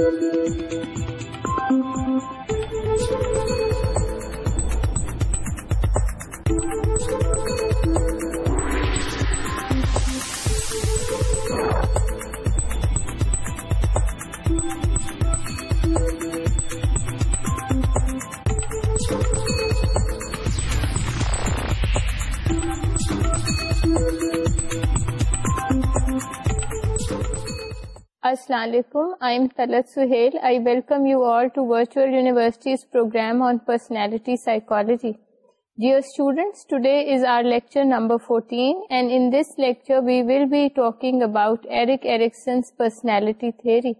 Thank you. السلام علیکم I am Virtual Sohail I welcome you Psychology. To virtual universities programme on personality psychology 14 is our lecture fourteen we will be talking about Eric Erikson's personality theory.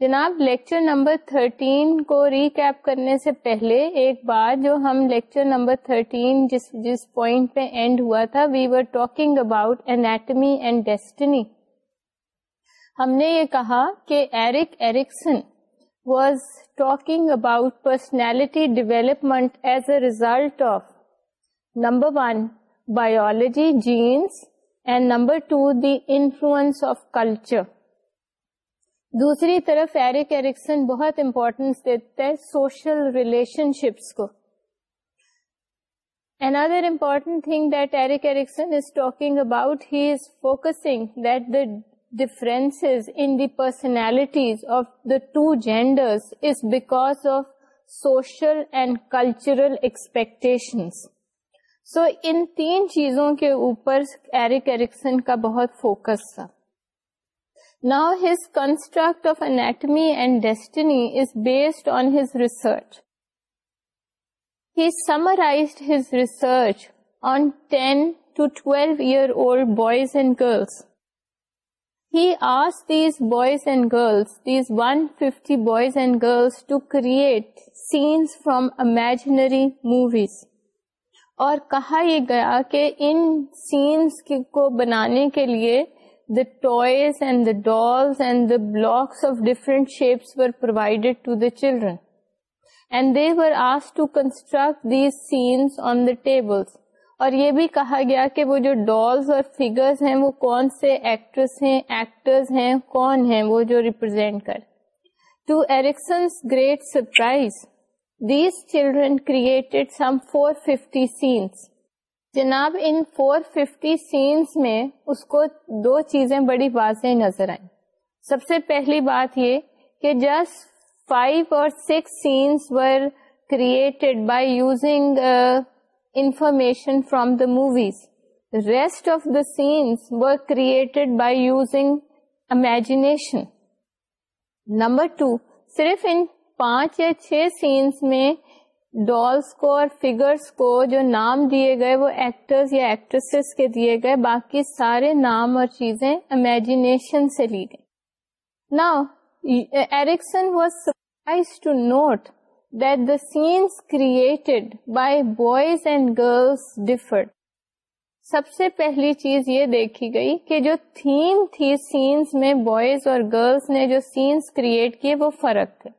جناب lecture number thirteen کو recap کرنے سے پہلے ایک بار جو ہم lecture number thirteen جس جس پوائنٹ پہ اینڈ ہوا تھا we were talking about anatomy and destiny ہم نے یہ کہا کہ Eric Erikson was talking about personality development as a result of number one biology genes and number two the influence of culture دوسری طرف ایرک ایرکسن بہت importance دیتا ہے سوشل ریلیشن شپس کو Another important thing that Eric Erickson is talking about, he is focusing that the difference in the personalities of the two genders is back of social and cultural expectation so ان تین چیزوں کے اوپر Eric Erikson کا بہت focus تھا نا his construct of anatomy and destiny is based on his research he summarize his research on ten to twelve year old boys and girls he asked these these boys boys and and girls, girls 150 to create scenes from imaginary movies. اور کہا یہ گیا کہ in sense کو بنانے کے لیے the toys and the dolls and the blocks of different shapes to the children and they were آس to construct these scenes on the tables اور یہ بھی کہا گیا کہ وہ جو ڈالز اور فگرز ہیں وہ کون سے ایکٹرس ہیں ایکٹرز ہیں کون ہیں وہ جو ریپرزینٹ کر to Erikson's great surprise these children created some 450 fifty scenes جناب ان 450 ففٹی سینس میں اس کو دو چیزیں بڑی واضح نظر آئیں سب سے پہلی بات یہ کہ جسٹ فائیو اور six scenes were created by using information from the movies rest of the scenes created by using imagination. Number two صرف ان پانچ یا چھ سینس میں ڈالس کو اور فیگرس کو جو نام دیے گئے وہ ایکٹر یا ایکٹریس کے دیے گئے باقی سارے نام اور چیزیں امیجنیشن سے لی گئی نا Erikson was surprise to note that the scenes created by boys and girls differed. سب سے پہلی چیز یہ دیکھی گئی کہ جو تھیم تھی سینس میں بوائز اور گرلس نے جو سینس کریٹ کیے وہ فرق تھے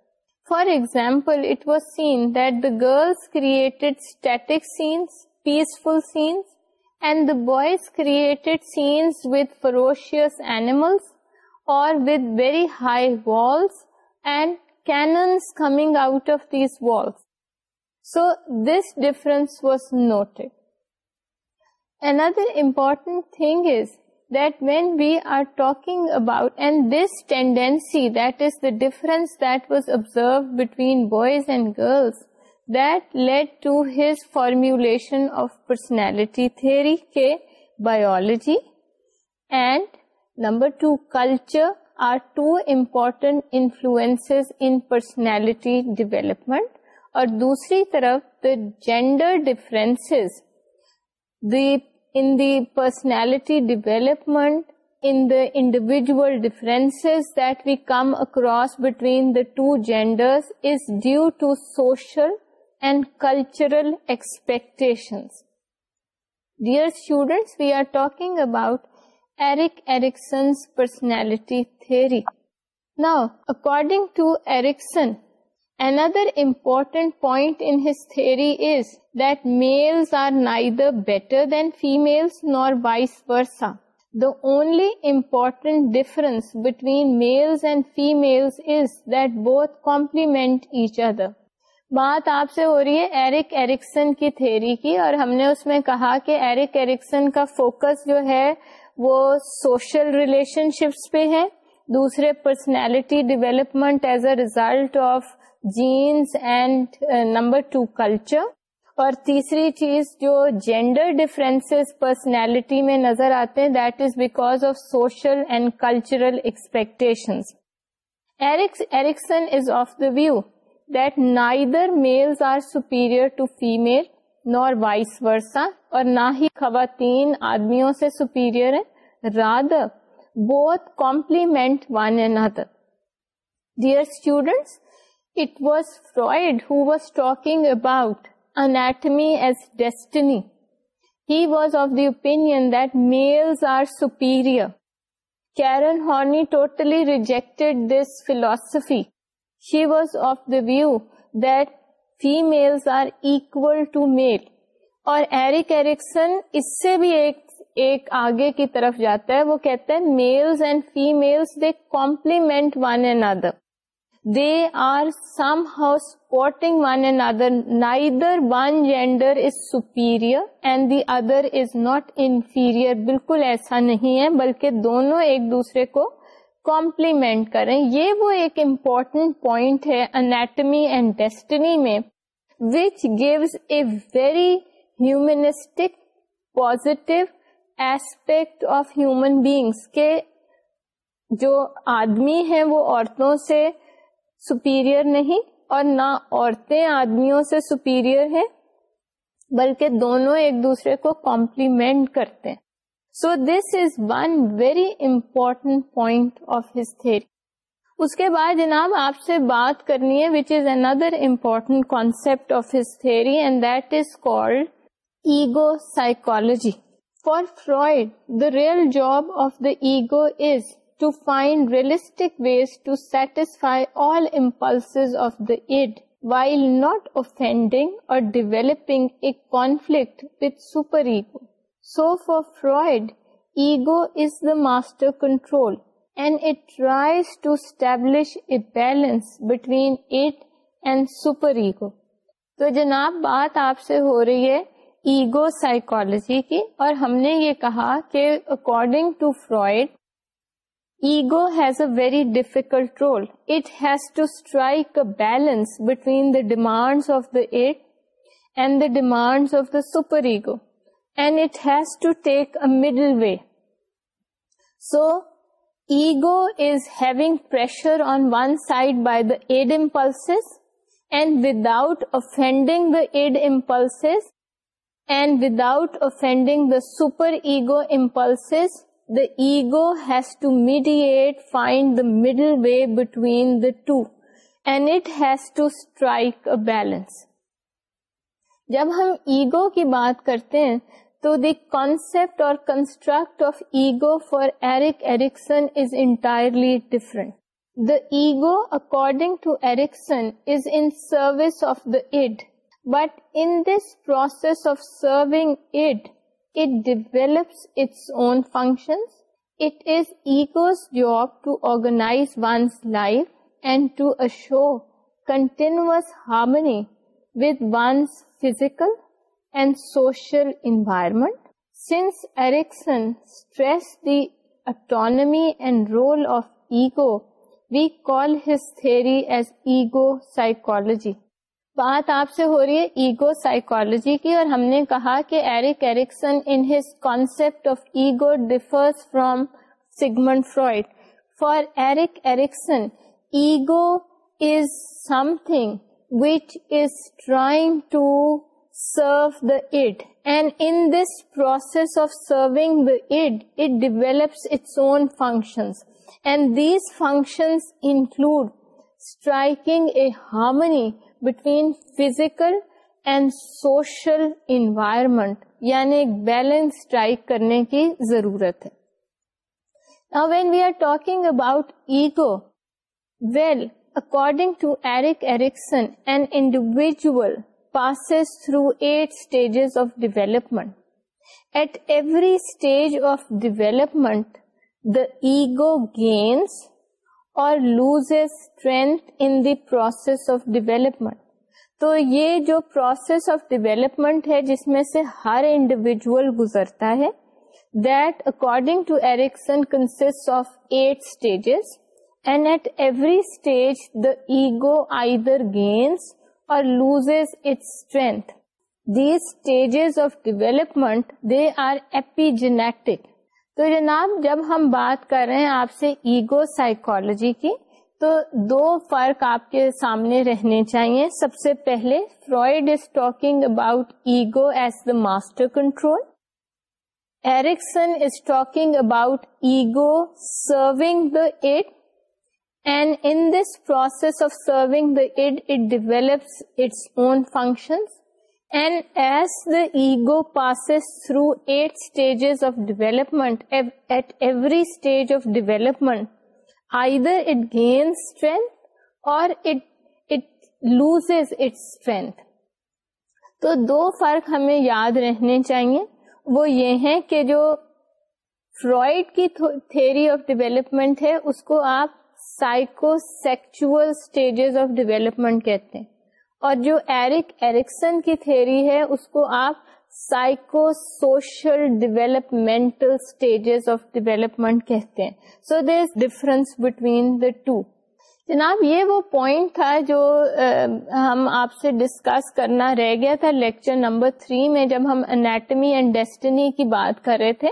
for example it was seen that the girls created static scenes peaceful scenes and the boys created scenes with ferocious animals اور very high walls and cannons coming out of these walls. So this difference was noted. Another important thing is that when we are talking about, and this tendency, that is the difference that was observed between boys and girls, that led to his formulation of personality theory, biology, and number 2, culture, are two important influences in personality development. और दूसरी तरफ the gender differences in the personality development, in the individual differences that we come across between the two genders is due to social and cultural expectations. Dear students, we are talking about Eric Erickson's personality theory. Now, according to Erickson, another important point in his theory is that males are neither better than females nor vice versa. The only important difference between males and females is that both complement each other. بات آپ سے ہو رہی ہے Erik Erikson کی theory کی اور ہم نے اس میں کہا کہ ایرک ایرکسن کا فوکس جو ہے وہ سوشل ریلیشن شپس پہ ہے دوسرے personality development as a result of genes and number two culture اور تیسری چیز جو جینڈر ڈفرینس پرسنالٹی میں نظر آتے ہیں that is because of social and cultural expectation Erikson is of the view that neither males are superior to female nor vice versa اور نہ ہی خواتین آدمیوں سے سپیریئر ہے راد بہت other dear students it was was Freud who talking about anatomy as destiny he was of the opinion دیل are superior Karen Horney totally reject this philosophy he was of the view that females are equal to male اور Eric Erikson اس سے بھی ایک ایک آگے کی طرف جاتا ہے وہ کہتا ہے males and females they complement one and other they are somehow supporting one and other neither one gender is superior and the other is not inferior بالکل ایسا نہیں ہے بلکہ دونوں ایک دوسرے کو کمپلیمنٹ کریں یہ وہ ایک امپورٹنٹ پوائنٹ ہے انیٹمی اینڈ ڈیسٹنی میں which gives a very humanistic positive aspect of human beings کے جو آدمی ہیں وہ عورتوں سے سپیریئر نہیں اور نہ عورتیں آدمیوں سے سپیریئر ہیں بلکہ دونوں ایک دوسرے کو کمپلیمنٹ کرتے ہیں so this is one very important point of his theory اس کے بعد جناب آپ سے بات کرنی ہے which is another important concept of his theory and that is ego psychology for Freud the real job of the ego is to find realistic ways to satisfy all impulse of the id while not offending or developing a conflict with super ego so for Freud ego is the master control and it tries to establish a balance between id and super ego تو جناب بات آپ سے ہو رہی ہے ego psychology کی اور ہم نے یہ کہا کہ according to Freud ego has a very difficult role it has to strike a balance between the demand of the id and the demand of the superego and it has to take a middle way so ego is having pressure on one side by the id impulse and without offending the id impulse and without offending the superego impulse the ego has to mediate find the middle way between the two and it has to strike a balance جب ہم ego کی بات کرتے ہیں So the concept or construct of ego for Erik Erikson is entirely different. The ego, according to Erikson, is in service of the id. But in this process of serving id, it develops its own functions. It is ego's job to organize one's life and to assure continuous harmony with one's physical, and social environment. Since Erickson stressed the autonomy and role of ego, we call his theory as ego psychology. بات آپ سے ہو رہی ہے ego psychology کی اور ہم نے کہا کہ Eric Erikson in his concept of ego differs from Sigmund Freud for Erik Erikson ego is something which is trying to serve the id and in this process of serving the id it develops its own functions and these functions include strike a harmony between physical and social environment یعنی balance strike کرنے کی ضرورت ہے when we are talking about ego well according to Erik Erikson and individual passes through eight stages of development. At every stage of development, the ego gains or loses strength in the process of development. تو یہ جو process of development ہے جس میں سے ہر individual گزرتا ہے that according to Erikson کنسٹ of eight stages and at every stage the ego either gains loose it strength the stages of development they are epigenetic تو جناب جب ہم بات کر رہے ہیں آپ سے ایگو سائیکالوجی کی تو دو فرق آپ کے سامنے رہنے چاہیے سب سے پہلے Freud is talking about ego as the master control Erikson is talking about ego serving the id and in this process of serving the through it develops its own at ego stage through eight stages of gains at every stage of loses its strength اور دو فرق ہمیں یاد رہنے چاہیے وہ یہ ہے کہ جو فرائڈ کی تھیوری آف ڈیولپمنٹ ہے اس کو آپ psycho sexual stages of development کہتے ہیں اور جو ایرک ایرکسن کی تھیری ہے اس کو آپ psychosocial developmental stages of development کہتے ہیں so there is difference between the two جناب یہ وہ پوائنٹ تھا جو ہم آپ سے ڈسکس کرنا رہ گیا تھا لیکچر نمبر تھری میں جب ہم انیٹمی اینڈ ڈیسٹنی کی بات کر رہے تھے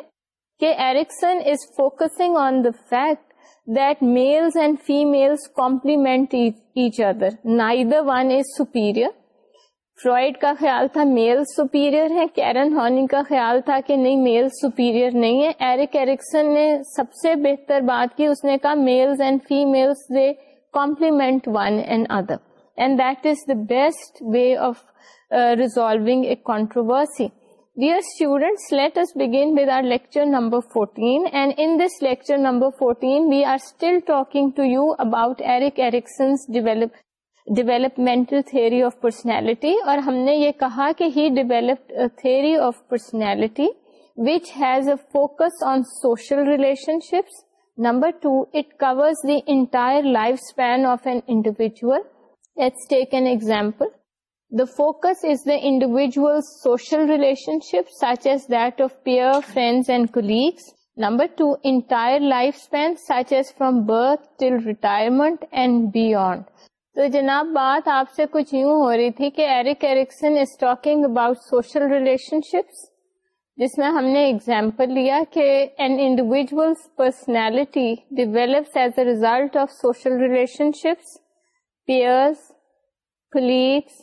کہ Erikson is focusing on the fact that males and females complement each other. Neither one is superior. Freud کا خیال تھا میل سپیریئر ہے کیرن ہارنی کا خیال تھا کہ نہیں میل سپیریئر نہیں ہے ایرک ایرکسن نے سب سے بہتر بات کی اس نے کہا males and they complement one and other and that is the best way of resolving a controversy dear students we are still talking to you about developmental theory of personality اور ہم نے یہ کہا کہ he developed theory of personality which has social relationships number two at course the entire life span of an individual an example focus is the individual social relation shape such as that of peer friends and colleagues number two entire life span such as from birth till retirement and beyond تو جناب بات آپ سے کچھ یوں ہو رہی تھی کہ Eric Erikson is talking about social relationships جس میں ہم نے ایگزامپل لیا کہ an individual personality develops as a result of social relationships peers colleagues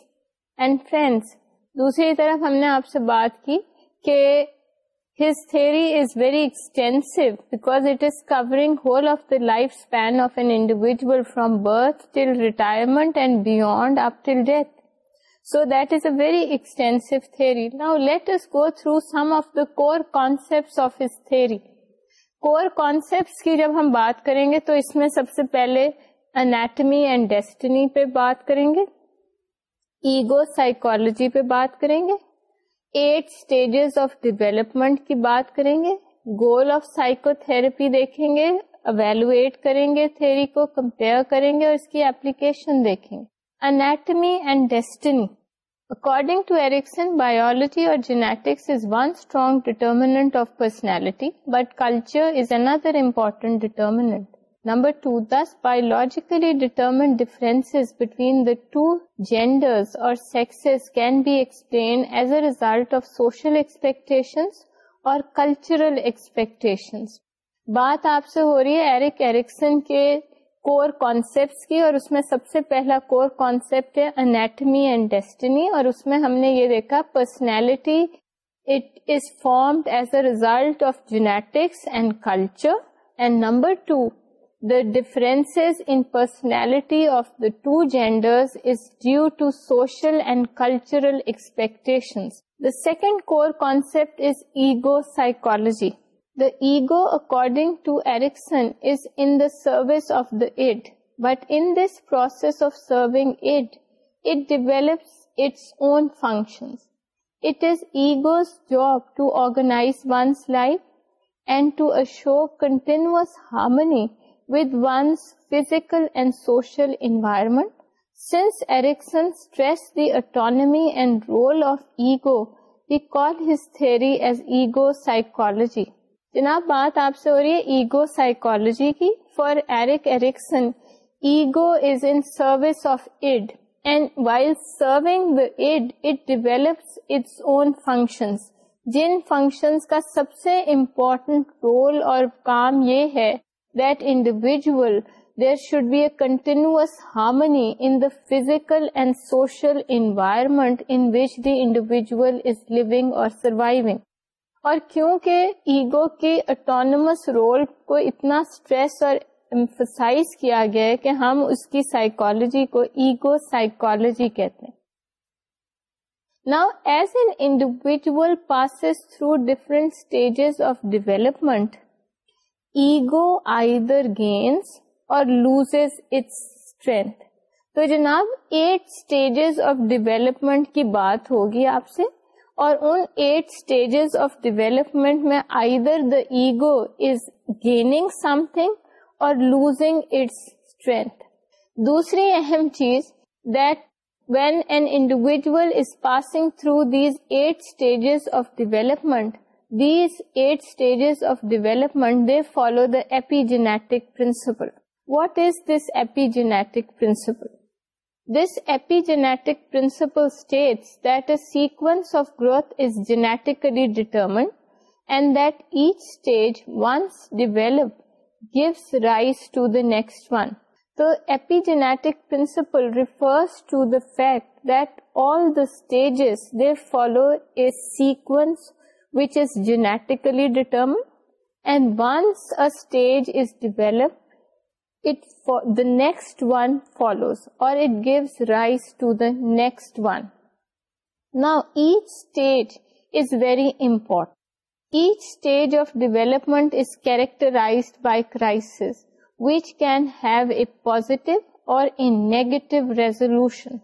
دوسری طرف ہم نے آپ سے بات کی کہ his theories very extensive covering whole of the life اسپینڈیویجل from birth till retirement and beyond اپتھ so that is a very extensive theory now لیٹرو some of the کونسپٹس of his three core concept کی جب ہم بات کریں گے تو اس میں سب سے پہلے انٹمی اینڈ ڈیسٹنی پہ بات کریں گے ایگو سائیکولوجی پہ بات کریں گے ایٹ اسٹیجز آف ڈیولپمنٹ کی بات کریں گے گول آف سائیکو تھراپی دیکھیں گے اویلویٹ کریں گے تھیری کو کمپیئر کریں گے اور اس کی اپلیکیشن دیکھیں گے anatomy and destiny according to Erikson biology اور genetics is one strong determinant of personality but culture is another important determinant number two this biologically determined difference between the two genders اور sex can be explain as a result of social expectation اور cultural expectation بات آپ سے ہو رہی ہے Erik Erikson کے core concepts کی اور اس میں سب سے پہلا کور کانسیپٹ ہے انیٹمی اینڈ ڈیسٹنی اور اس میں ہم نے یہ دیکھا personality it is formed as a result of genetics and culture and number two the differences in personality of the two genders is due to social and cultural expectations. The second core concept is ego psychology. The ego, according to Erikson, is in the service of the id. But in this process of serving id, it develops its own functions. It is ego's job to organize one's life and to assure continuous harmony with one's physical and social environment since Erikson autonomy and role of ایگوزریگو psychology جناب بات آپ سے ہو رہی ہے ego psychology کی for Erik Erikson ego is in service of id and while serving the it develops its own functions جن فنکشنس کا سب سے امپورٹنٹ رول اور کام یہ ہے that individual there should be a continuous harmony in the physical and social environment in which the individual is living or surviving. اور کیونکہ ایگو کے اٹونس رول کو اتنا اسٹریس اور امفسائز کیا گیا ہے کہ ہم اس کی سائیکالوجی کو ایگو سائیکالوجی کہتے ہیں now as an individual passes through different stages of development ego either gains اور لوز اٹس اسٹرینتھ تو جناب ایٹ اسٹیجز آف ڈیویلپمنٹ کی بات ہوگی آپ سے اور ان eight stages of either the ego is gaining something اور لوزنگ اٹس اسٹرینتھ دوسری اہم چیز that when an individual is passing through these eight stages of development These 8 stages of development, they follow the epigenetic principle. What is this epigenetic principle? This epigenetic principle states that a sequence of growth is genetically determined and that each stage, once developed, gives rise to the next one. The epigenetic principle refers to the fact that all the stages, they follow a sequence ناچ very important each stage of development is characterized by crisis which can have a positive اور negative resolution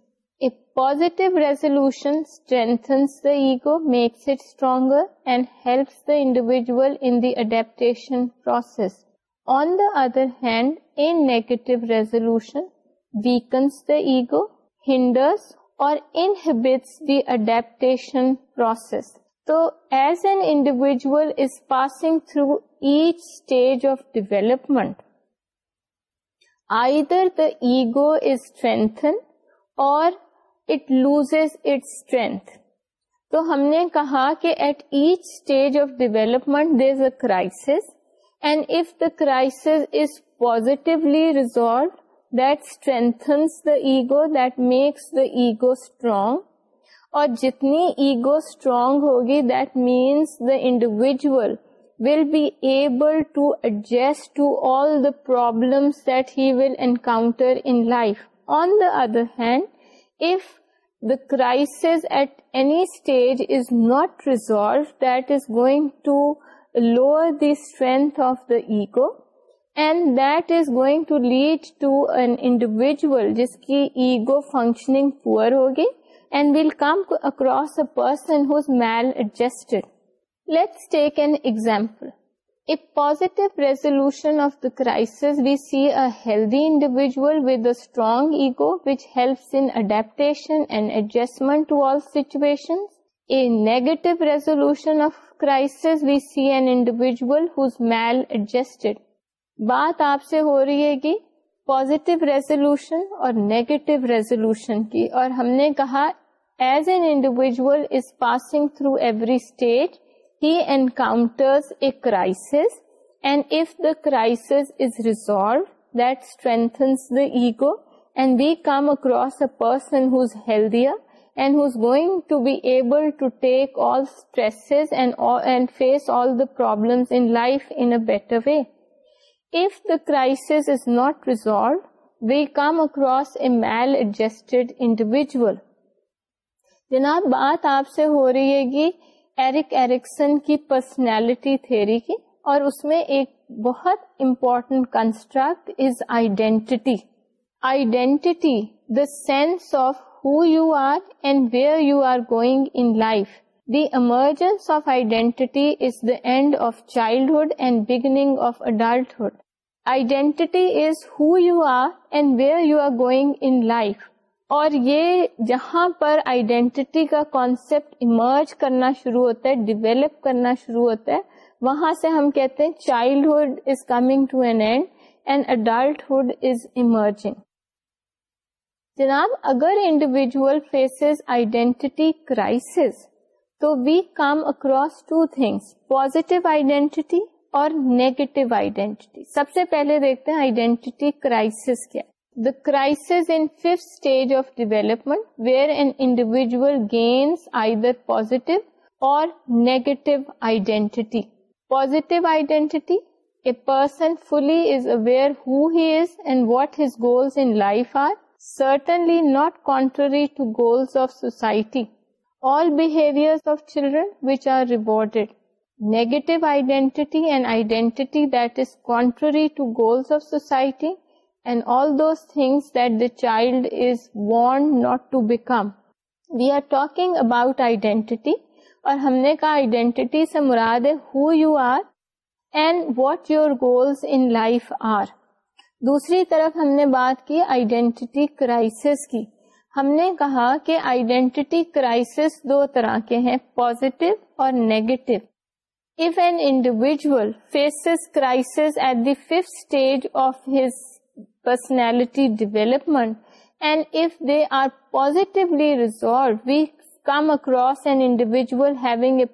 Positive resolution strengthens the ego, makes it stronger, and helps the individual in the adaptation process. On the other hand, a negative resolution weakens the ego, hinders or inhibits the adaptation process. So, as an individual is passing through each stage of development, either the ego is strengthened or it loses it strength تو ہم نے کہا کہ at each stage of development is a crisis and if the crisis is positively resolve that resolves the ego that makes the ego strong اور جتنی ego strong ہوگی that means the individual will be able to adjust to all the problem will encounter in life on the other hand crisis at any stage is not resolve that is going to lower the strength of the ego and that is going to lead to an individual جس کی ego functioning poor ہوگی and will come across the person who's maladjusted let's take an example a positive resolution of the crisis, we see healthy individual with a strong ego which helps in adaptation and adjustment to all situations. A negative resolution of crisis, we see an individual who's maladjusted. بات آپ سے ہو رہی ہے کہ positive resolution اور negative resolution کی اور ہم نے کہا as an individual is passing through every stage he encounters a crisis and if the crisis is resolve that اسٹریت the ego and we come across a persons healthier and has going to be able problem way if the crisis is not resolved we come across a mile adjust individual جناب بات آپ سے ہو رہی ہے Erik Erikson کی personality theory کی اور اس میں ایک بہت important construct is identity identity the sense of who you are and where you are going in life the emergence of identity is the end of childhood and beginning of adulthood identity is who you are and where you are going in life اور یہ جہاں پر identity کا concept emerge کرنا شروع ہوتا ہے develop کرنا شروع ہوتا ہے وہاں سے ہم کہتے ہیں childhood is coming to an end and adulthood is emerging جناب اگر انڈیویجل فیسز آئیڈینٹی کرائس تو we come across two things positive identity اور نیگیٹو آئیڈینٹی سب سے پہلے دیکھتے ہیں آئیڈینٹی کرائس کیا کرائلپمنٹ where individual gains positive identity what his goals life are certainly not کانٹرریٹیویئر child is warned not to become we are talking about identity اور ہم نے کہا آئیڈینٹی سے مراد who you are and what your goals are دوسری طرف ہم نے بات کی آئیڈینٹی کرائسس کی ہم نے کہا کہ آئیڈینٹی کرائسس دو طرح کے ہیں پوزیٹیو اور negative if an individual faces crisis at the fifth stage of his personality development ویسویٹی come across individual identity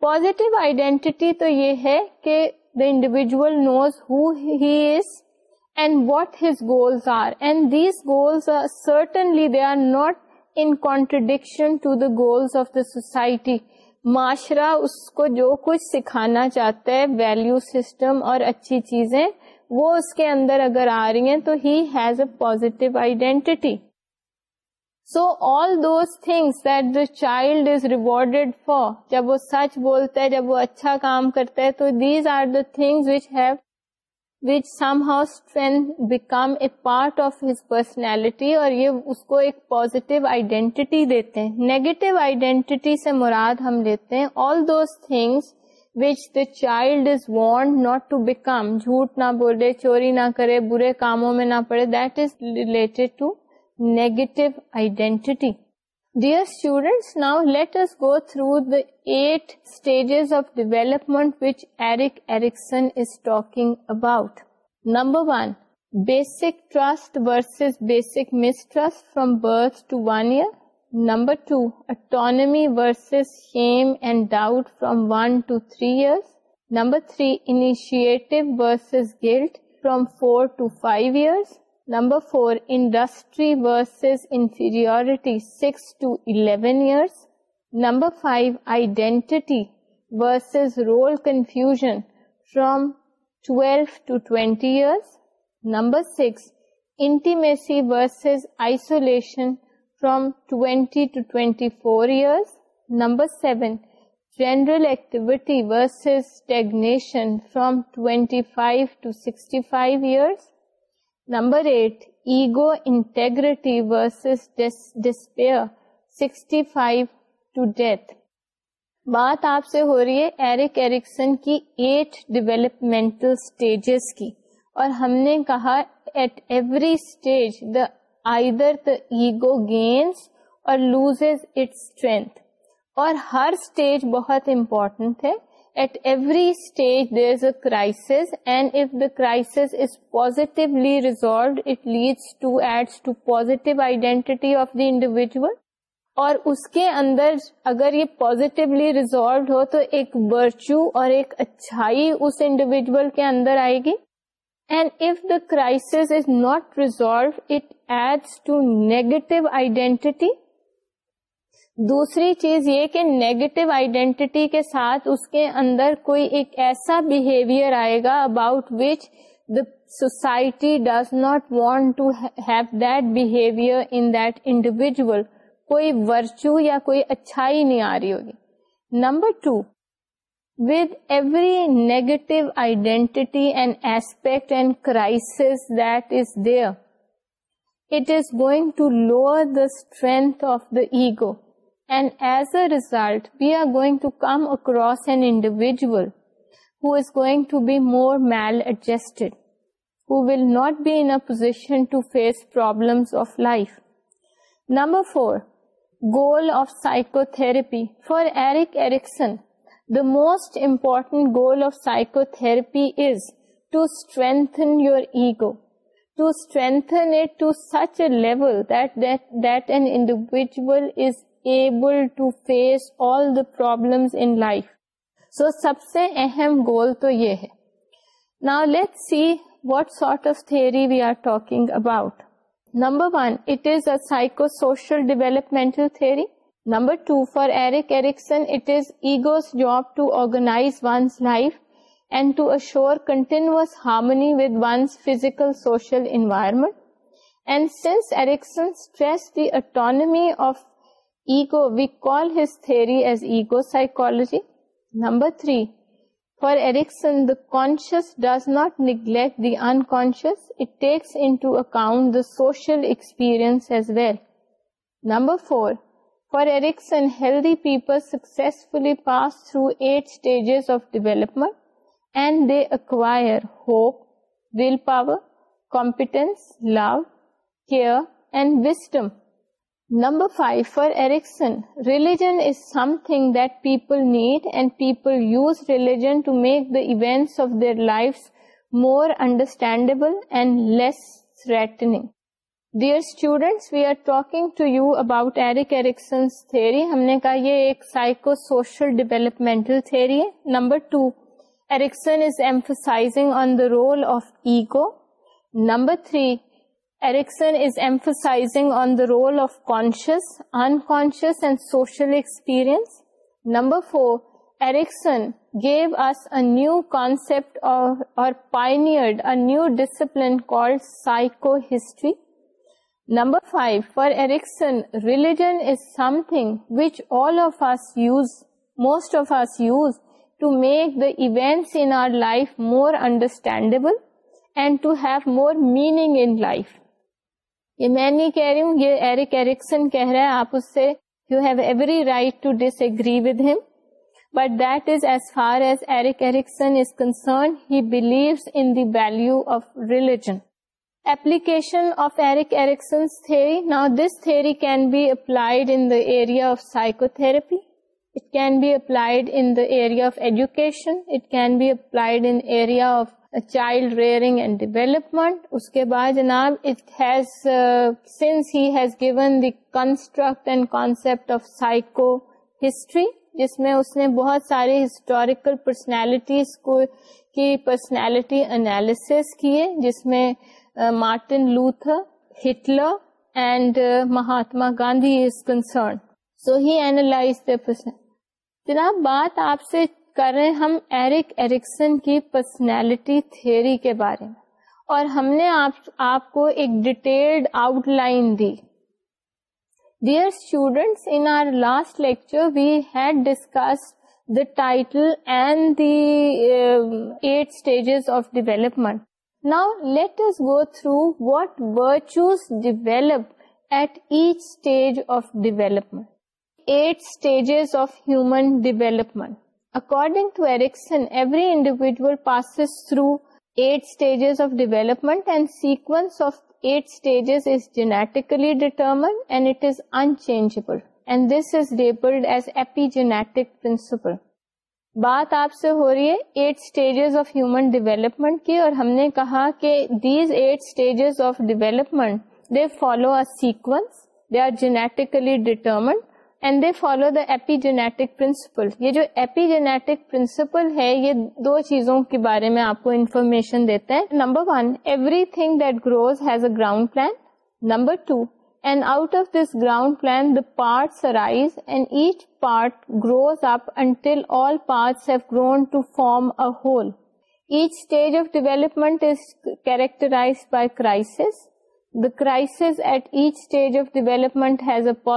positive identity تو یہ ہے کہ the individual knows who he's and what his goal these گولسلی they are not in contradiction to the goals of the society معاشرہ اس کو جو کچھ سکھانا چاہتا ہے ویلو سسٹم اور اچھی چیزیں وہ اس کے اندر اگر آ رہی ہیں تو he has a positive identity so all those things that the child is rewarded for جب وہ سچ بولتا ہے جب وہ اچھا کام کرتا ہے تو these are the things which have which somehow become a part of his personality اور یہ اس کو ایک پازیٹیو آئیڈینٹی دیتے ہیں نیگیٹو آئیڈینٹی سے مراد ہم لیتے ہیں all those things which the child is want not to become جھوٹ نہ بولے چوری نہ کرے برے کاموں میں نہ پڑے that is related to negative identity Dear students, now let us go through the 8 stages of development which Erik Erikson is talking about. Number 1, basic trust versus basic mistrust from birth to 1 year. Number 2, autonomy versus shame and doubt from 1 to 3 years. Number 3, initiative versus guilt from 4 to 5 years. Number 4, industry versus inferiority, 6 to 11 years. Number 5, identity versus role confusion from 12 to 20 years. Number 6, intimacy versus isolation from 20 to 24 years. Number 7, general activity versus stagnation from 25 to 65 years. Number eight ego integrity versus despair sixty five to death بات آپ سے ہو رہی ہے Erik Erikson کی eight developmental stages کی اور ہم نے کہا at every stage the I the ego gains اور لوزز اٹ اسٹرینتھ اور ہر اسٹیج بہت امپورٹنٹ ہے at every stage a crisis اور اس کے اندر اگر یہ پازیٹیولی ریزالوڈ ہو تو ایک برچو اور ایک اچھائی اس انڈیویجل کے اندر آئے گی and if the crisis is not resolve it ads to negative identity دوسری چیز یہ کہ نیگیٹو آئیڈینٹی کے ساتھ اس کے اندر کوئی ایک ایسا بہیویئر آئے گا about which the society does not want to have that behaviour in that individual کوئی ورچو یا کوئی اچھائی نہیں آ رہی ہوگی number two with every negative identity and aspect and crisis that is there it is going to lower the strength of the ego And as a result, we are going to come across an individual who is going to be more maladjusted, who will not be in a position to face problems of life. Number 4, goal of psychotherapy. For Erik Erikson, the most important goal of psychotherapy is to strengthen your ego, to strengthen it to such a level that an individual is سب سے اہم goal تو یہ ہے نا we are talk about number one اٹکو social developmental three number two for Erik Erikson it is ego's job to organise one's life and to assure continuous harmony with one's physical social environment and since Erikson the autonomy of ego. We call his theory as ego psychology. Number 3, for Erikson, the conscious does not neglect the unconscious. It takes into account the social experience as well. Number 4, for Erikson, healthy people successfully pass through 8 stages of development, and they acquire hope, willpower, competence, love, care, and wisdom. Number five for Erikson religion is something that people need and people use religion to make the events of their life more understandable and less threatening dear students we are talking to you about Erik Erikson theory ہم نے کہا یہ ایک psychosocial developmental theory ہے number two Erikson is emphasising on the role of ego number three Erickson is emphasizing on the role of conscious, unconscious and social experience. Number 4, Erickson gave us a new concept or pioneered a new discipline called psychohistory. Number 5, for Erickson, religion is something which most of us use to make the events in our life more understandable and to have more meaning in life. یہ میں نہیں کہہ رہی ہوں یہ Erik Erikson کہہ رہا ہے آپ اس سے you have every right to disagree with him but that is as far as Erik Erikson is concern he believes in the value of religion application of Erik Erickson's theory. Now this theory can be applied in the of psychotherapy it can be applied in the area of education it can be applied in child rearing and development اس کے بعد جناب has given the construct and concept of psychohistory جس میں اس نے بہت ساری ہسٹوریکل پرسنالٹیز کو کی پرسنالٹی انالسس کیے جس میں Martin Luther Hitler and Mahatma Gandhi is concern so he analyse the person جناب بات آپ سے کر رہے ہم ایرک ایرکسن کی پرسنالٹی تھیوری کے بارے میں اور ہم نے آپ آپ کو ایک ڈیٹیلڈ آؤٹ لائن دی dear students in our last lecture we had discuss the title and the eight stages of development now let go through what each stage of development eight development. Of human Erickson, according to Erikson every eight passes through eight stages of of eight eight is genetically and it it is and this is is as epi epigenetic principle بات آپ سے ہو رہی ہے eight stages of human development کی اور ہم نے کہا کہ these eight stages of development they follow a sequence they are genetically determined and they follow the epigenetic یہ جو ایپیجینے یہ دو چیزوں کے بارے میں آپ کو انفارمیشن دیتے ہیں number one everything دروز has a ground plan number two and out of this ground plan the parts rise and each part grows up until all parts to form whole each stage of development is characterized by crisis positive ego میکسٹرجن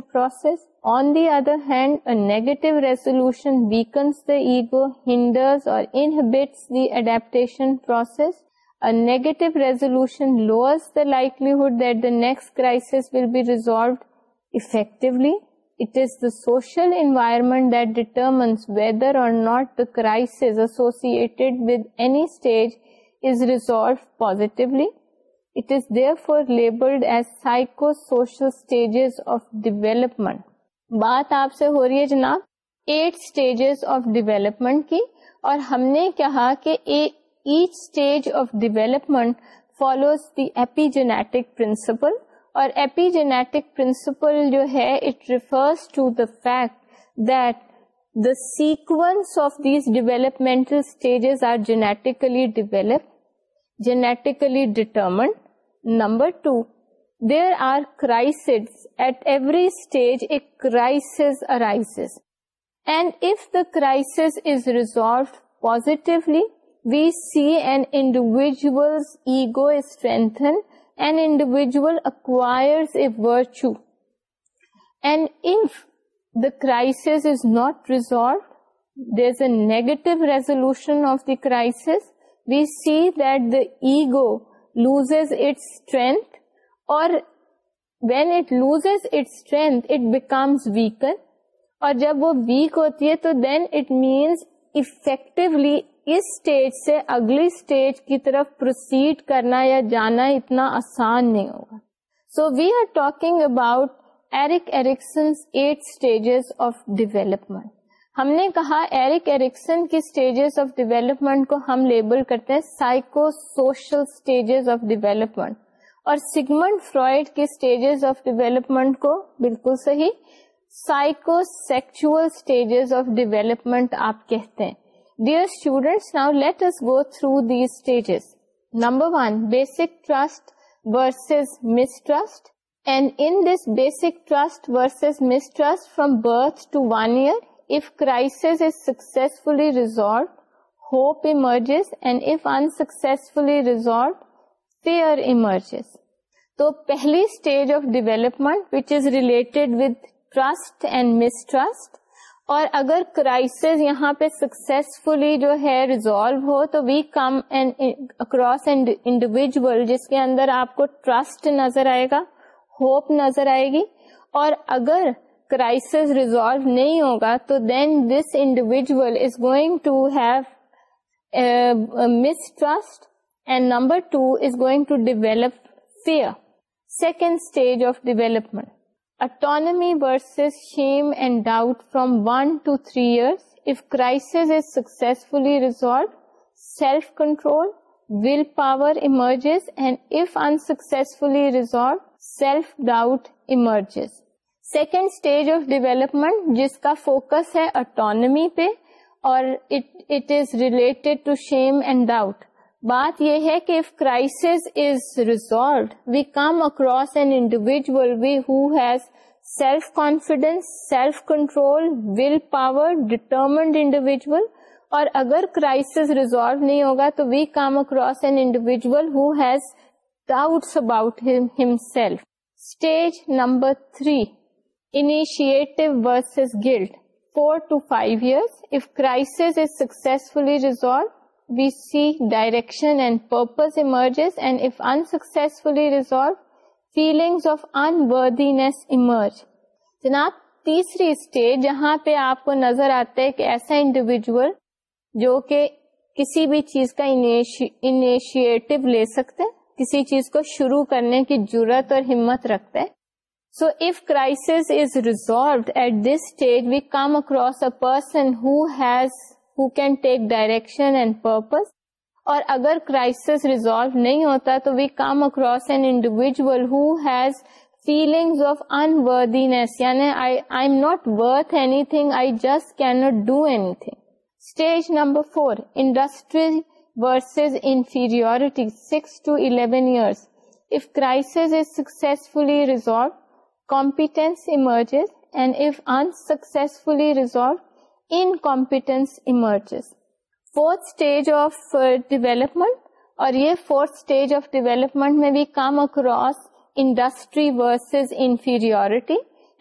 process on the other ہینڈیٹیو resolution weakness the ego hinders اور negative ریزولیڈلی it is therefore label stage of development بات آپ سے ہو رہی ہے جناب ایٹ اسٹیجز آف ڈیویلپمنٹ کی اور ہم نے کہا کہ each stage of development follows the epigenetic principle اور ایپی جینےک پرنسپل جو ہے fact the sequence of these developmental stages are genetically determined number two there are crisis at every stage arise arises and if the crisis is resolve positively we see an individual ego is strengthen and individual acquire a virtue and the crisis is not resolved this a negative resolution of the crisis we see the ego lose it strength اور جب وہ weak ہوتی ہے تو then it means effectively اس stage سے اگلی stage کی طرف پروسیڈ کرنا یا جانا اتنا آسان نہیں ہوگا so we are talking about Erik Erikson eight stage of development ہم نے کہا ایرک ایرکسن کی اسٹیجز آف ڈیویلپمنٹ کو ہم لیبل کرتے ہیں psycho social stages of development اور سیگمنٹ فرائڈ کی اسٹیجز آف ڈیویلپمنٹ کو بالکل صحیح psycho sexual stages of development آپ کہتے ہیں ڈیئرز is successfully resolved hope emerges and if unsuccessfully resolved fears تو پہلی stage of development which is related with trust and mistrust اور اگر کرائسز یہاں پہ سکسیسفلی جو ہے ریزالو ہو تو وی کم اکراس اینڈ جس کے اندر آپ کو ٹرسٹ نظر آئے گا ہوپ نظر آئے گی اور اگر کرائسز ریزالو نہیں ہوگا تو then this individual is going to have mistrust and number two is going to develop fear second stage of development autonomy versus shame and doubt from one to three years if crisis is successfully resolved self control will power emerges and if unsuccessfully resolve self doubt emerges second stage of development جس کا focus ہے autonomy پہ اور it is related to shame and doubt بات یہ ہے کہ if crisis is resolved we come across an individual we has self confidence self control will power determined individual اور اگر کرائس ریزالو نہیں ہوگا تو we come across an individual who has doubts about himself stage number three versus guilt four to five years if crisis is successfully resolve we see direction and purpose emerges and unsuccessfully resolve feeling of انور جناب تیسری stage جہاں پہ آپ کو نظر آتا ہے کہ ایسا انڈیویژل جو کہ کسی بھی چیز کا انیشیٹو لے سکتے کسی چیز کو شروع کرنے کی ضرورت اور ہمت رکھتا ہے so if crisis is resolved at this stage we come across a person who has who can take direction and purpose اور اگر کرائس ریزالو نہیں ہوتا تو we come across and individual who has feelings of انورس یعنی I just can not do anything stage number four industries versus inferiority six to eleven years if crisis is successfully resolve competence emerges and if in successfully resolve incompetence emerges fourth stage of development اور یہ fourth stage of development میں we come across industry versus inferiority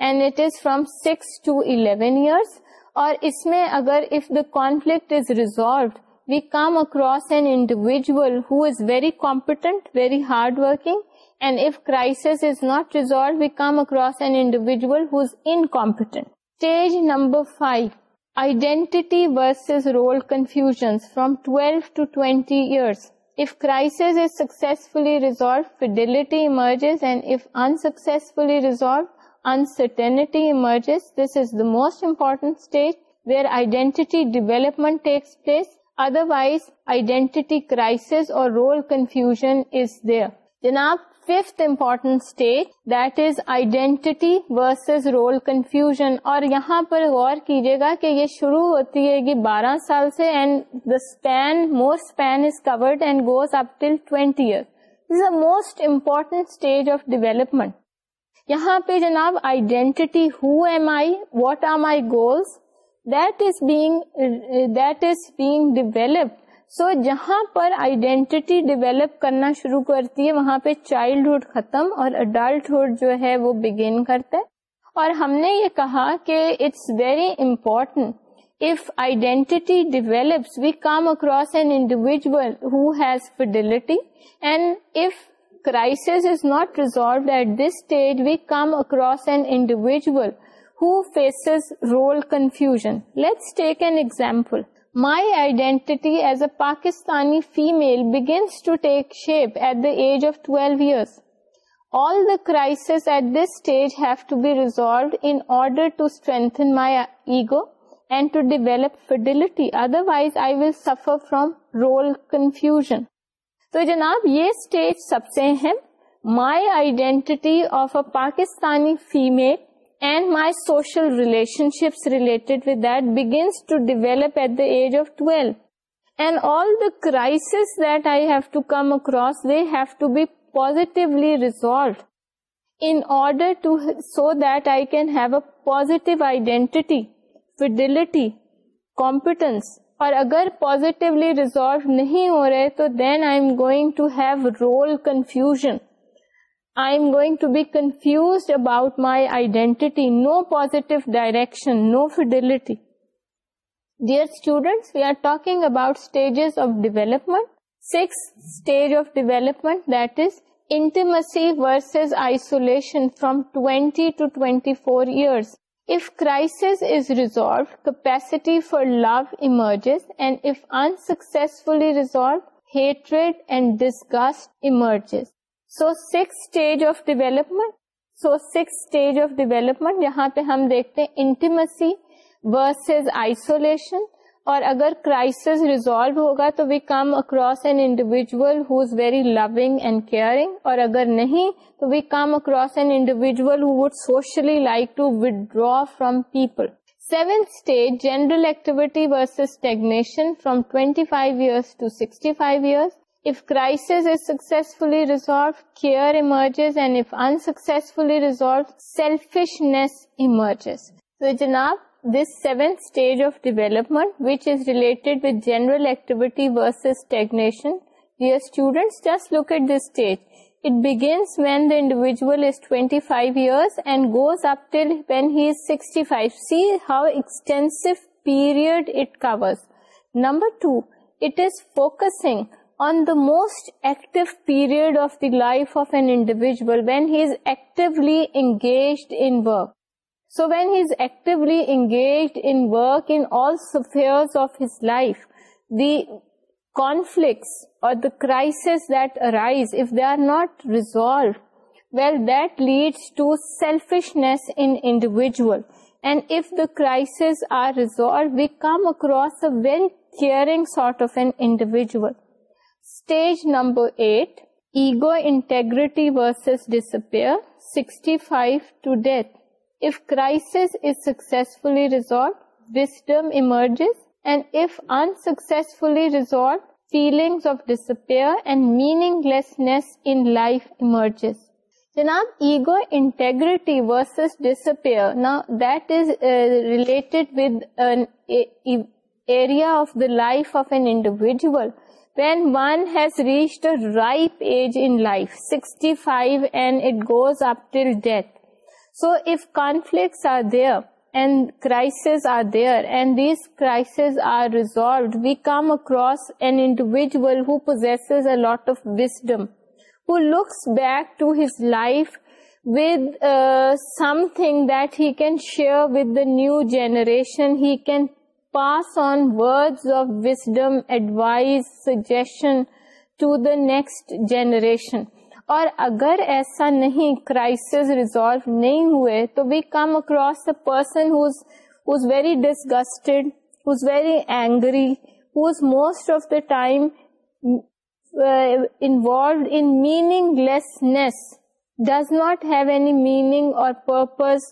and it is from six to eleven years اور اس میں اگر if the conflict is resolved we come across and individual who's very competent very hard working and if crisis is not resolve come across individual who's ان کو Identity versus role confusions from 12 to 20 years. If crisis is successfully resolved, fidelity emerges, and if unsuccessfully resolved, uncertainty emerges. This is the most important stage where identity development takes place. Otherwise, identity crisis or role confusion is there. Janab, fifth important stage that is identity versus role confuse اور یہاں پر غور کیجیے گا کہ یہ شروع ہوتی ہے بارہ سال سے and the span span is covered and goes up till twenty year is most important stage of development یہاں پہ جناب identity who am I what are my goals that is being that is being develop so so, جہاں پر identity develop کرنا شروع کرتی ہے وہاں پہ چائلڈ ہوڈ ختم اور ہوڈ جو ہے وہ بگین کرتا ہے اور ہم نے یہ کہا کہ it's very important if identity develops we come across an individual who has fidelity and if crisis is not resolve at this stage we come across an individual who faces role confusion let's take an example my identity as a Pakistani female begins to take shape at the age of twelve years all the crisis at this stage have to be resolved in order to strengthen my ego and to develop fit otherwise I will suffer from role confusion تو جناب یہ اسٹیج سب سے ہے my identity of a Pakistani female and my social identity, fidelity, competence. اور اگر positively resolve نہیں ہو رہے تو then I am going to have role confusion I am going to be confused about my identity. No positive direction, no fidelity. Dear students, we are talking about stages of development. Sixth stage of development, that is intimacy versus isolation from 20 to 24 years. If crisis is resolved, capacity for love emerges, and if unsuccessfully resolved, hatred and disgust emerges. So six stage of development so six stage of development یہاں پہ ہم دیکھتے ہیں intimacy versus isolation اور اگر crisis resolve ہوگا تو we come across an who is very loving and caring اور اگر نہیں تو we come across an who would socially like to withdraw people seventh stage general activity versus stagnation from twenty five years to sixty five years If crisis is successfully resolved, care emerges, and if unsuccessfully resolved, selfishness emerges. So, Janab, this seventh stage of development, which is related with general activity versus stagnation, dear students, just look at this stage. It begins when the individual is 25 years and goes up till when he is 65. See how extensive period it covers. Number 2, it is focusing on the most active period of the life of an individual ways equally انگیزڈلی engaged conflicts crisis arise if there not resolve that لیڈسوجل and if the کرائسزیجل Stage number 8, ego integrity versus disappear, 65 to death. If crisis is successfully resolved, wisdom emerges, and if unsuccessfully resolved, feelings of despair and meaninglessness in life emerges. Janab, ego integrity versus disappear. Now that is uh, related with an area of the life of an individual when one has reached a ripe age in life, 65, and it goes up till death. So if conflicts are there and crises are there and these crises are resolved, we come across an individual who possesses a lot of wisdom, who looks back to his life with uh, something that he can share with the new generation. He can pass on word of wisdom advise suggestion to the next generation اور اگر ایسا نہیں crisis resolve نہیں ہوئے تو we come across the person very disgusted is very angry who's most of the time involved in meaninglessness does not have any meaning or purpose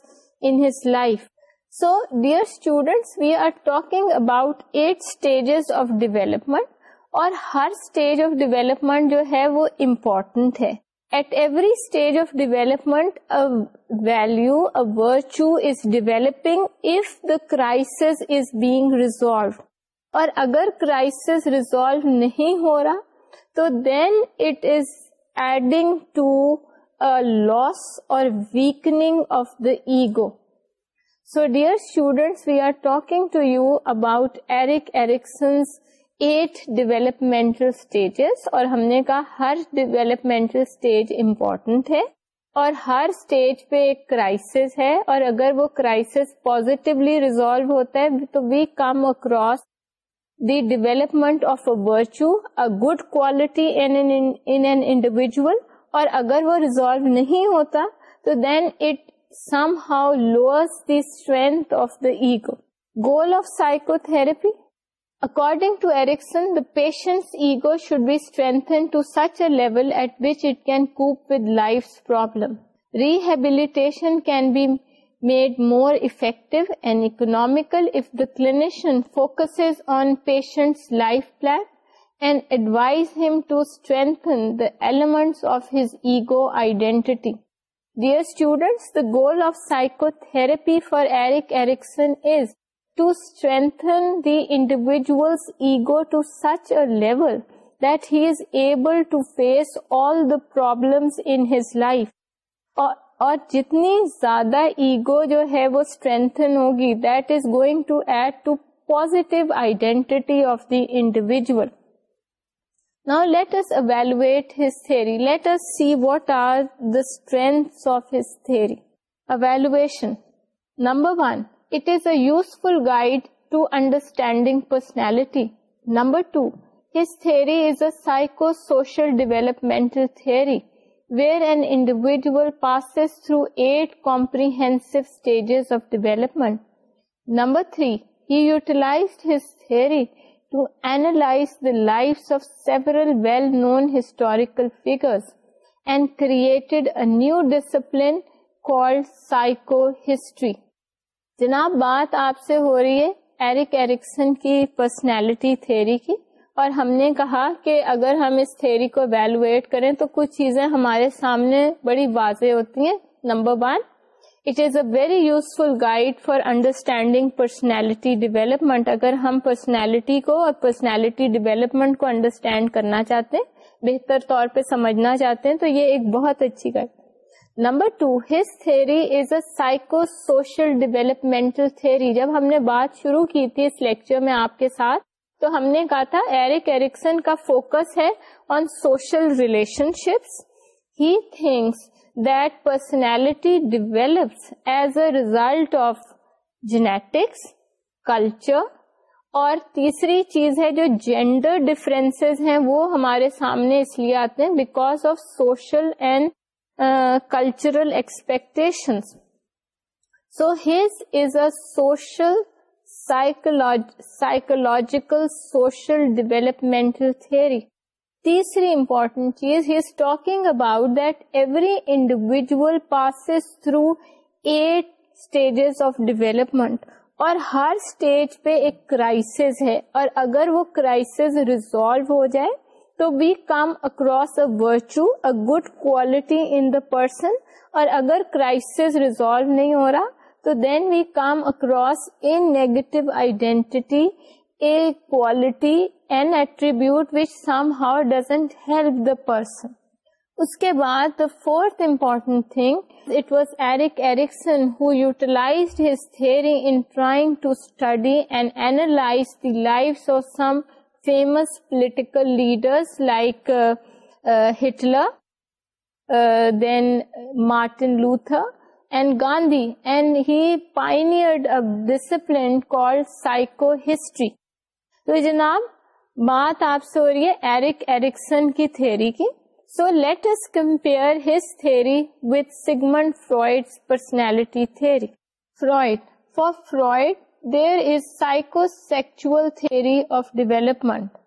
in his life so dear students we are talk about eight stages of development اور ہر stage of development جو ہے وہ important ہے at every stage of development value virtue is developing if the crisis is being resolved اور اگر crisis resolve نہیں ہو رہا تو then it is adding toss اور weakening of the ego so dear students we are talking to you about eight developmental stages اور ہم نے کہا ہر ڈیویلپمینٹل اسٹیج امپورٹنٹ ہے اور ہر اسٹیج پہ ایک کرائسس ہے اور اگر وہ کرائسز پوزیٹولی ریزالو ہوتا ہے تو we come across the development of a virtue a good quality individual اور اگر وہ ریزالو نہیں ہوتا تو then it somehow lowers the strength of the ego. Goal of psychotherapy? According to Erickson, the patient's ego should be strengthened to such a level at which it can cope with life's problem. Rehabilitation can be made more effective and economical if the clinician focuses on patient's life plan and advise him to strengthen the elements of his ego identity. Dear students, the goal of psychotherapy for Eric Erickson is to strengthen the individual's ego to such a level that he is able to face all the problems in his life. اور جتنی زیادہ ego جو ہے وہ strengthen ہوگی that is going to add to positive identity of the individual number two his theory is a psycho social development theory where an individual passes through eight کمپریہ of development number three ہیوٹیلائز his theory to analyze the lives of several well-known historical figures and created a new discipline called psychohistory. جناب بات آپ سے ہو رہی ہے Erik Erikson کی personality theory کی اور ہم نے کہا کہ اگر ہم اس تھیری کو ویلویٹ کریں تو کچھ چیزیں ہمارے سامنے بڑی واضح ہوتی ہیں number one it is a very useful guide for understanding personality development اگر ہم پرسنالٹی کو اور پرسنالٹی ڈیولپمنٹ کو انڈرسٹینڈ کرنا چاہتے ہیں بہتر طور پہ سمجھنا چاہتے ہیں تو یہ ایک بہت اچھی guide number two his theory is a psychosocial developmental theory جب ہم نے بات شروع کی تھی اس لیکچر میں آپ کے ساتھ تو ہم نے کہا تھا ایرک ایرکسن کا فوکس ہے on social relationships he thinks that personality develops as a result of genetics, culture اور تیسری چیز ہے جو جینڈر differences ہیں وہ ہمارے سامنے اس لیے آتے ہیں because of social and cultural expectation so his is a social psychological social developmental theory تیسری امپورٹنٹ چیز talking about that every individual passes through eight stages of development اور ہر اسٹیج پہ ایک کرائس ہے اور اگر وہ کرائسز ریزالو ہو جائے تو come across a virtue a good quality in the person اور اگر کرائس ریزالو نہیں ہو رہا تو then we come across negative identity quality and attribute wow doesn't help the person اس کے بعد اینال famous political leaders like Hitler then Martin Luther and Gandhi pioneer discipline کوسٹری تو جناب بات آپ سے ہو رہی ہے ایرک ایرکسن کی کی theory so let us compare his theory with Sigmund personality theory Freud for Freud there is psychosexual theory of development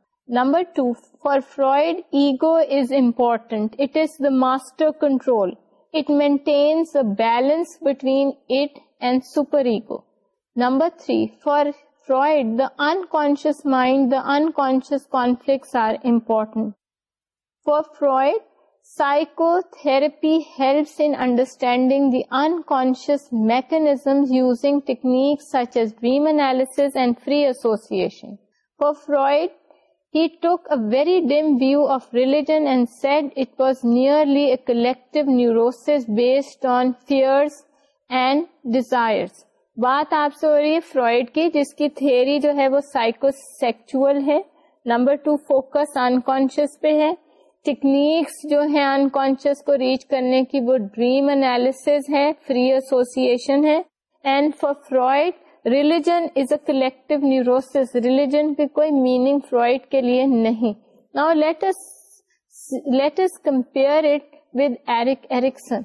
number two for Freud ego is important it is the master control it maintains balance between id and super ego number three for destroyed, the unconscious mind, the unconscious conflicts are important. For Freud, psychotherapy helps in understanding the unconscious mechanisms using techniques such as dream analysis and free association. For Freud, he took a very dim view of religion and said it was merely a collective neurosis based on fears and desires. بات آپ سے ہو رہی ہے fried کی جس کی theory جو ہے وہ سائکو سیکچل ہے نمبر ٹو فوکس انکانشیس پہ ہے ٹیکنیکس جو ہے انکانشیس کو ریچ کرنے کی وہ ڈریم انالیس ہے فری ایسوسیشن ہے and for Freud religion is a collective neurosis religion کی کوئی میننگ فرائڈ کے لیے نہیں let's let's compare it with Erik Erikson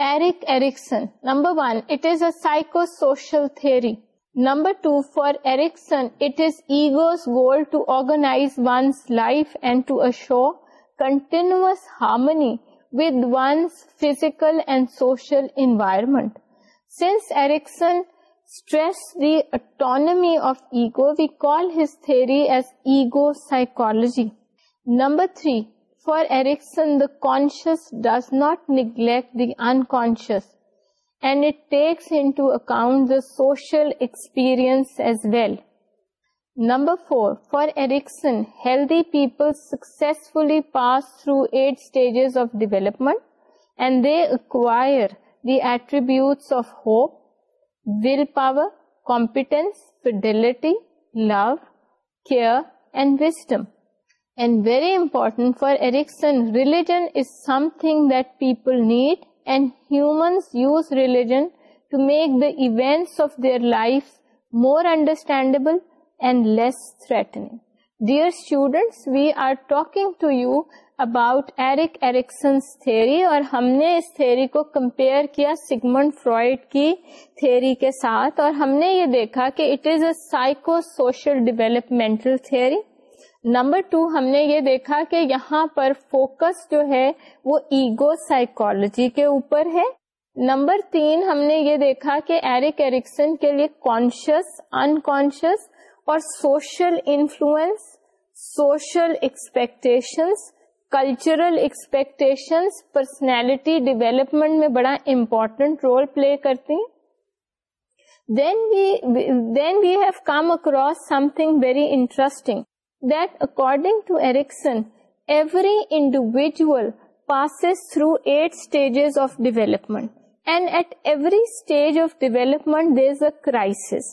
Erik Erikson. Number 1, it is a psychosocial theory. Number 2, for Erikson, it is ego's goal to organize one's life and to assure continuous harmony with one's physical and social environment. Since Erikson stressed the autonomy of ego, we call his theory as ego psychology. Number 3, for Erikson, the conscious does not neglect the unconscious, and it takes into account the social experience as well. Number 4, for Erikson, healthy people successfully pass through 8 stages of development, and they acquire the attributes of hope, willpower, competence, fidelity, love, care, and wisdom. And very important فارکسن ریلیجنگ people need and ہیومنجن to make the event of their life more understandable and less threatening dear students we are talking to you about Erik Erikson's theory اور ہم نے اس theory کو compare کیا Sigmund Freud کی theory کے ساتھ اور ہم نے یہ دیکھا کہ it is a psycho social developmental theory number two ہم نے یہ دیکھا کہ یہاں پر فوکس جو ہے وہ ایگو سائیکالوجی کے اوپر ہے نمبر تین ہم نے یہ دیکھا کہ ایرک ایرکسن کے لیے کانشیس ان اور social influence social expectations cultural expectations personality development میں بڑا امپورٹنٹ رول پلے کرتی then then we have come across something very interesting that according to Erickson, every individual passes through eight stages of development. And at every stage of development, there is a crisis.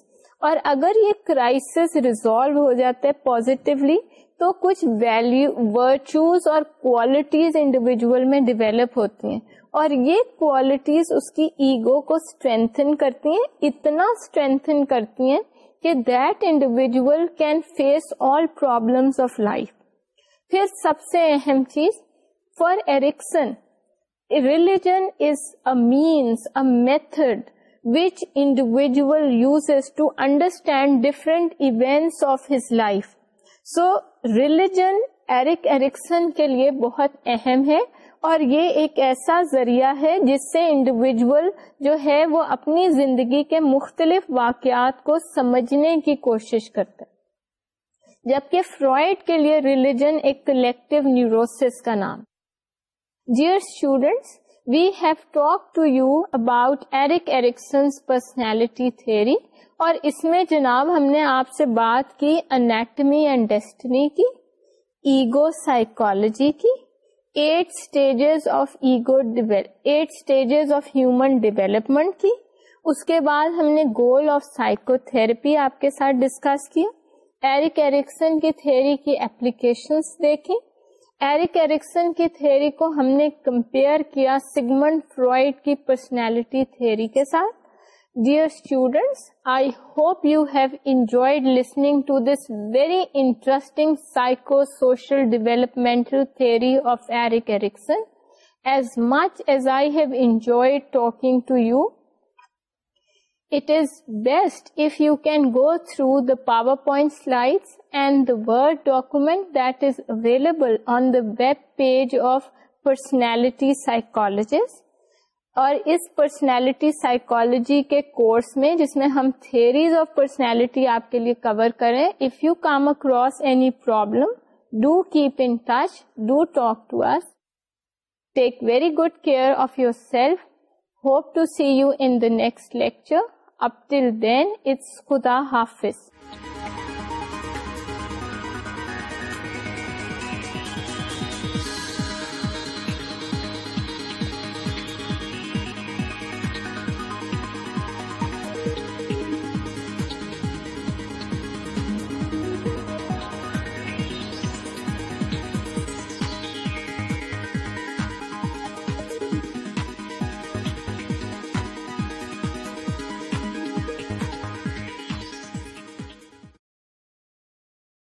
اور اگر یہ crisis resolve ہو جاتا ہے positively تو کچھ value virtues اور qualities individual میں ڈیویلپ ہوتی ہیں اور یہ کوالٹیز اس کی ایگو کو اسٹرینتھن کرتی ہیں اتنا اسٹرینتھن کرتی ہیں کہ that individual can face all problem of life پھر سب سے اہم چیز for Erikson religion is a means a method which individual uses to understand different events of his life so religion Erik Erikson کے لیے بہت اہم ہے اور یہ ایک ایسا ذریعہ ہے جس سے انڈیویجول جو ہے وہ اپنی زندگی کے مختلف واقعات کو سمجھنے کی کوشش کرتا ہے جبکہ فرائڈ کے لیے ریلیجن ایک کلیکٹو نیوروسس کا نام dear students we have talk to you about Eric Erikson's personality theory اور اس میں جناب ہم نے آپ سے بات کی انیٹمی اینڈ ڈیسٹنی کی ایگو سائیکالوجی کی eight stages of ego eight stages of human development کی اس کے بعد ہم نے گول آف سائیکو تھراپی آپ کے ساتھ ڈسکس کیا ایرک ایرکسن کی تھیری کی اپلیکیشنس دیکھی ایرک ایریکسن کی تھیری کو ہم نے کمپیئر کیا سیگمنڈ فرائڈ کی پرسنالٹی تھیری کے ساتھ Dear students, I hope you have enjoyed listening to this very interesting psychosocial developmental theory of Erik Erikson. As much as I have enjoyed talking to you, it is best if you can go through the PowerPoint slides and the Word document that is available on the web page of Personality Psychologist. اور اس personality psychology کے course میں جس میں ہم theories of personality آپ کے لیے کور کریں if you come across any problem do keep in touch do talk to are take very good care of yourself hope to see you in the next lecture up till then it's خدا حافظ